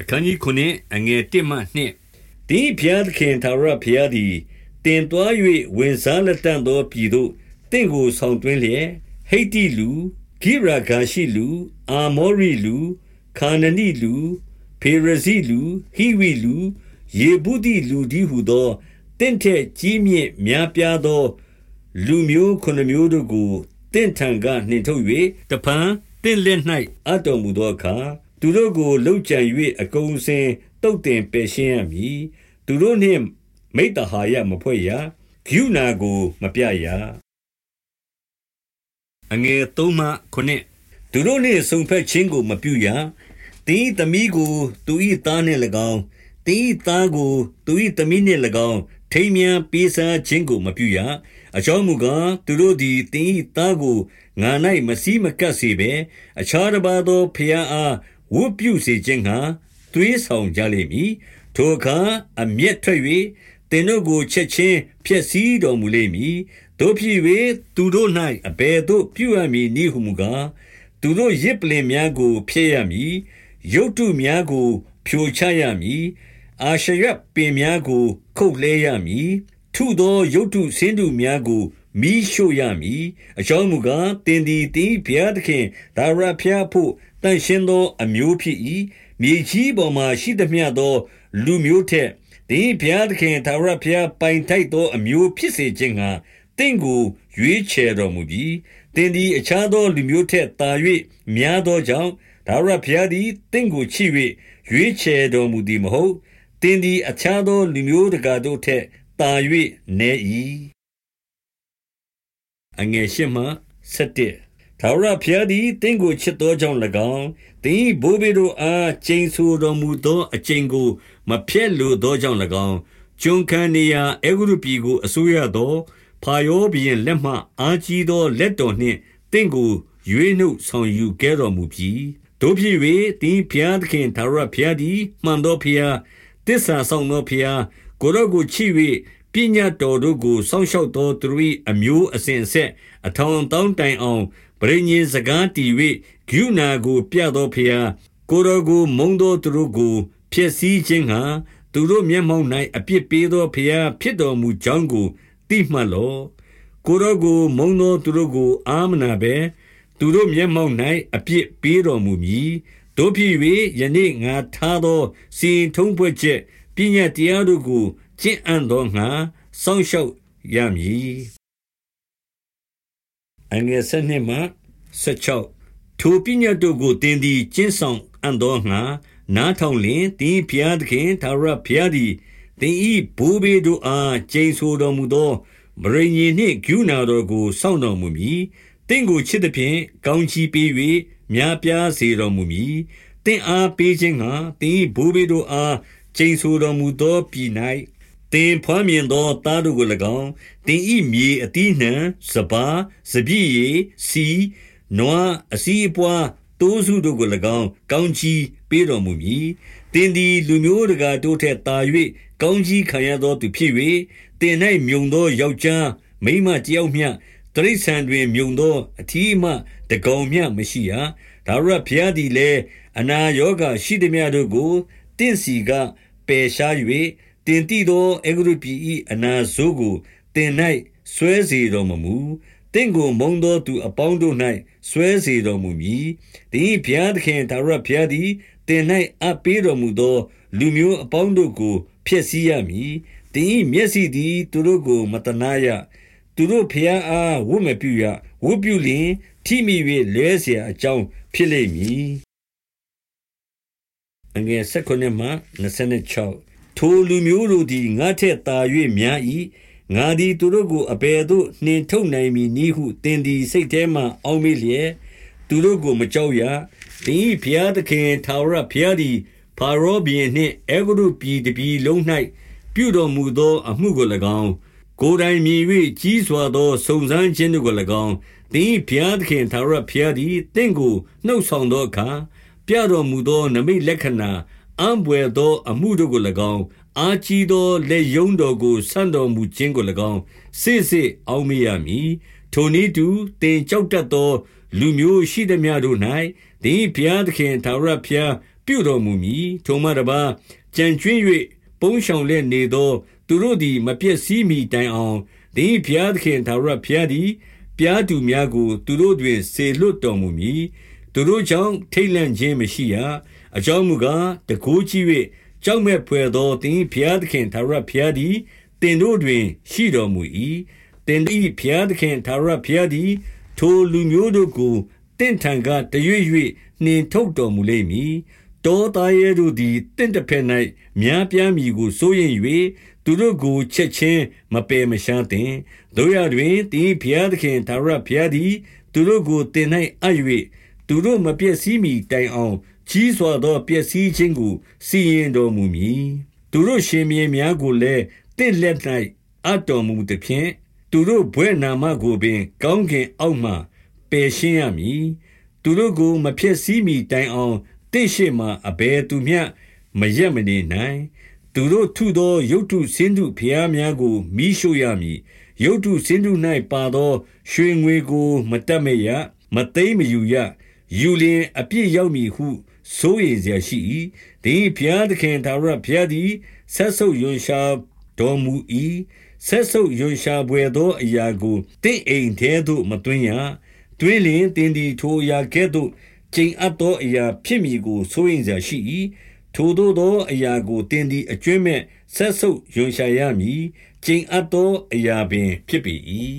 အခန်းကြီး9အငယ်1မှ2တင်းဖျားသခင်သာရဖျားသည်တင်သွား၍ဝင်စားလက်တန့်သောပြည်သို့တင့်ကိုဆောင်တွင်းလျက်ဟိတ်တိလူဂိရာဂါရှိလူအာမောရိလူခါနနိလူဖေရဇိလူဟိဝိလူယေဗုတိလူဒီဟုသောတင့်ထက်ကြီးမြင့်များပြားသော လူမျိုးခုနှစ်မျိုးတို့ကိုတင့်ထံကနှင်ထုတ်၍တပန်းတင့်လက်၌အတော်မူသောအခါ သူတို့ကိုလှုပ်ကြံ၍အကုန်စင်တုတ်တင်ပယ်ရှင်းရမည်သူတို့နှင့်မိတ္တဟာယမဖွဲ့ရဂုဏာကိုမပြရအငယ်၃မှ9သူတို့နှင့်ဆုံဖက်ခြင်းကိုမပြုရတင်းသမီးကို သူ၏သားနှင့်၎င်းတင်းသားကို သူ၏သမီးနှင့်၎င်းထိမ်းမြန်းပေးစားခြင်းကိုမပြုရအကြောင်းမူကားသူတို့သည်တင်း၏သားကိုငါ၌မစည်းမကပ်စေဘဲအခြားတစ်ပါးသောဖျားအား ဝတ်ပြုစေခြင်းငှာသွေးဆောင်ကြလိမ့်မည်ထိုအခါအမျက်ထွက်၍သင်တို့ကိုချက်ချင်းဖျက်ဆီးတော်မူလိမ့်မည်တို့ဖြစ်၍သူတို့၌အဘယ်သို့ပြုအပ်မည်နည်းဟုမူကားသူတို့ရစ်ပလင်များကိုဖျက်ရမည်ရုတ်တုများကိုဖြိုချရမည်အာရှရပင်များကိုခုတ်လဲရမည်ထုသောရုတ်တုဆင်းတုများကိုမိရှို့ရမည်အကြောင်းမူကားတင်ဒီတင်ဘုရားသခင်ဒါရဖျားဖို့ တန်ရှင်းသောအမျိုးဖြစ်၏မြေကြီးပေါ်မှာရှိသမျှသော လူမျိုးထက်တင်ဘုရားသခင်သာရဖျားပိုင်ထိုက်သောအမျိုးဖြစ်စေခြင်းဟာတင့်ကိုရွေးချယ်တော်မူပြီးတင်ဒီအခြားသောလူမျိုးထက်သာ၍များသောကြောင့်ဒါရဖျားသည်တင့်ကိုချစ်၍ရွေးချယ်တော်မူသည်မဟုတ်တင်ဒီအခြားသောလူမျိုးတကာတို့ထက်သာ၍နေ၏အငယ်ရှမှ7 ထာဝရဘုရားသည်တင့်ကိုချစ်သောကြောင့်၎င်းတင်းဘိုးဘေတို့အားကျိန်ဆိုတော်မူသောအကျိန်ကိုမဖျက်လိုသောကြောင့်၎င်းကျွန်ခံနေရာအေဂရုပြည်ကိုအစိုးရသောဖာယောဘီရင်လက်မှအာကြီးသောလက်တော်နှင့်တင့်ကိုရွေးနှုတ်ဆောင်ယူခဲ့တော်မူပြီးတို့ဖြစ်၍တင်းဘုရားသခင်ထာဝရဘုရားသည်မှန်သောဘုရားတစ္ဆာဆောင်သောဘုရားကိုရော့ကိုချစ်၍ပညာတော်တို့ကိုစောင့်ရှောက်သောသူ၏အမျိုးအစဉ်အဆက်အထောင်တောင်းတိုင်အောင် ပရိညင်စကားတည်၍ဂုဏာကို ပြသောဖျားကိုရောကိုမုံသောသူတို့ကိုဖျက်ဆီးခြင်းဟာသူတို့မျက်မှောက်၌အပြစ်ပေးသောဖျားဖြစ်တော်မူကြောင်းကိုသိမှတ်လောကိုရောကိုမုံသောသူတို့ကို အာမနာပဲသူတို့မျက်မှောက်၌အပြစ်ပေးတော်မူမည်တို့ဖြစ်၍ယနေ့ငါထားသောစီရင်ထုံးဖွဲ့ချက်ပညာတရားတို့ကိုကျင့်အံ့သောငါစောင့်ရှောက်ရမည် အငယ်၁၂မှ16ထိုပညာတို့ကိုသင်သည်ကျင့်ဆောင်အံ့သောငါနားထောင်လျင်သင်ဖျားသခင်သာရဖျားသည်သင်ဤဘိုးဘေးတို့အားကျိန်ဆိုတော်မူသောဗရိညင်နှင့်ဂုဏတော်ကိုစောင့်တော်မူမည်တင့်ကိုချစ်သည်ဖြင့်ကောင်းချီးပေး၍များပြားစေတော်မူမည်တင့်အားပေးခြင်းကတင်းဘိုးဘေးတို့အားကျိန်ဆိုတော်မူသောပြည်၌ တင်ဖွမ်းမြင်သောသားတို့ကို၎င်းတင်ဤမြေအတိနှံ စပါစပြည့်ရီစီနွား အစီအပွားတိုးစုတို့ကို၎င်း ကောင်းကြီးပေးတော်မူမည်တင်သည် လူမျိုးတကာတို့ထက်သာ၍ကောင်းကြီးခံရသောသူဖြစ်၍တင်၌မြုံသော ယောက်ျားမိန်းမတယောက်မျှတရိษံတွင်မြုံသော အထီးမှတကောင်မျှမရှိရဒါရဘုရားသည်လည်း အနာယောဂရှိသည်များတို့ကိုတင့်စီက ပယ်ရှား၍ တင်တိသောအေဂရုပြည်၏အနာဆိုးကိုတင်၌ဆွဲစေတော်မမူတင့်ကိုမုံသောသူအပေါင်းတို့၌ဆွဲစေတော်မူမည်တင်းဘုရားသခင်သာရဘုရားသည်တင်၌အပ်ပေးတော်မူသော လူမျိုးအပေါင်းတို့ကိုဖျက်ဆီးရမည်တင်းမျက်စိသည်သူတို့ကိုမတနာရသူတို့ဖျားအားဝတ်မပြုရဝတ်ပြုလျင်ထိမိ၍လဲเสียအကြောင်းဖြစ်လိမ့်မည်အငယ်၁၉မှ26 ထိုလူမျိုးတို့သည် ငါထက်သာ၍များ၏ငါသည် သူတို့ကို အဘယ်သို့ နှင်ထုတ်နိုင်မည်နည်းဟု သင်သည် စိတ်ထဲမှအောက်မေ့လျက် သူတို့ကို မကြောက်ရ သင်၏ဘုရားသခင် ထာဝရဘုရားသည်ဖာရောဘီနှင့်အေဂရုပြည်တပြည်လုံး၌ပြုတော်မူသော အမှုကို၎င်း ကိုယ်တိုင်မြင်၍ကြီးစွာသော စုံစမ်းခြင်းတို့ကို၎င်း သင်ဘုရားသခင်သာရဘုရားသည်တင့်ကို နှုတ်ဆောင်သောအခါ ပြတော်မူသောနမိတ်လက္ခဏာ အံ့ဘွယ်သောအမှုတို့ကို၎င်း အားကြီးသော လက်ယုံတော်ကို ဆန့်တော်မူခြင်းကို၎င်းစစ်စစ်အောက်မေ့ရမည် ထိုနည်းတူတင်ကြောက်တတ်သော လူမျိုးရှိသည်များတို့၌သသင်၏ဘုရားသခင် ထာဝရဘုရား ပြုတော်မူမည် ထိုမှတပါကြံကျွင်း၍ပုံရှောင်လက်နေသော သူတို့သည် မပြည့်စည်မီတိုင်အောင် သင်၏ဘုရားသခင် ထာဝရဘုရားသည် ပြားသူများကို သူတို့တွင်ဆေလွတ်တော်မူမည် သူတို့ကြောင့် ထိတ်လန့်ခြင်းမရှိရ အကြောင်းမူကားတကိုးကြီး၍ကြောက်မဲ့ဖွယ်သောသင်၏ဘုရားသခင်ထာဝရဘုရားသည်တင်တို့တွင်ရှိတော်မူ၏တင်၏ဘုရားသခင်ထာဝရဘုရားသည် ထိုလူမျိုးတို့ကိုတင့်ထံကတရွေ့၍နှင်ထုတ်တော်မူလိမ့်မည်တောသားရဲတို့သည်တင့်တစ်ဖက်၌များပြားမည်ကိုစိုးရိမ်၍သူတို့ကိုချက်ချင်းမပယ်မရှားတင်တို့ရတွင်တင်းဘုရားသခင်သာရဘုရားသည် သူတို့ကိုတင်၌အပ်၍သူတို့မပြည့်စည်မီတိုင်အောင် ကြီးစွာသောပျက်စီးခြင်းကိုစီရင်တော်မူမည်သူတို့ရှင်မြေများကိုလည်းတင့်လက်၌အတော်မူသည်ဖြင့်သူတို့ဘွဲ့နာမကိုပင် ကောင်းကင်အောက်မှပယ်ရှင်းရမည်သူတို့ကိုမဖြစ်စည်းမီတိုင်အောင်တင့်ရှိမှအဘယ်သူမျှမရက်မနေနိုင်သူတို့ထုသောရုတ်တုစင်းတုဖျားများကိုမိရှို့ရမည်ရုတ်တုစင်းတု၌ပါသော ရွှေငွေကို မတတ်မရမသိမ့်မယူရယူလင်အပြည့်ရောက်မည်ဟု စိုးရိမ်စရာရှိ၏သင်ဘုရားသခင်သာရဘုရားသည်ဆက်ဆုပ်ယွန်ရှာတော်မူ၏ဆက်ဆုပ်ယွန်ရှာပွေသောအရာကိုတင့်အိမ်သေးသို့မတွင်းရတွင်းလင်တင်ဒီထိုအရာကဲ့သို့ကျိန်အပ်သောအရာဖြစ်မည်ကိုစိုးရိမ်စရာရှိ၏ထိုသို့သောအရာကိုတင်ဒီအကျွင့်မဲ့ဆက်ဆုပ်ယွန်ရှာရမည်ကျိန်အပ်သောအရာပင်ဖြစ်ပေ၏